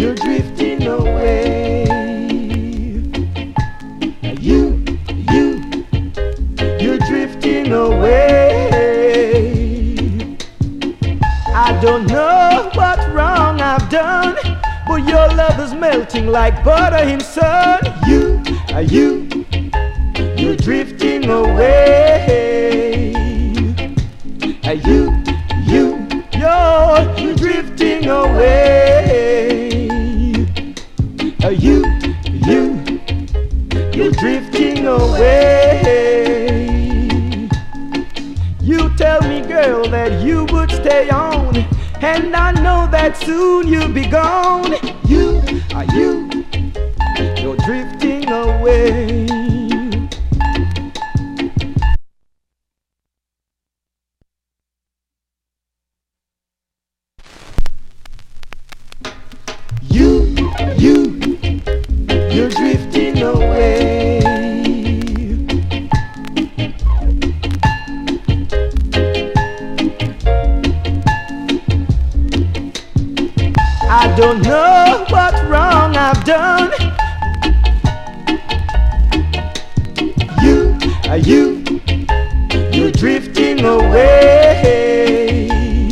you're drifting away. You, you, you're drifting away. I don't know what wrong I've done, but your love is melting like butter in sun. You, are you, you, you, you're drifting away. You tell me, girl, that you would stay on, and I know that soon you'll be gone. You are you, you're drifting away. I don't know what wrong I've done. You, are you.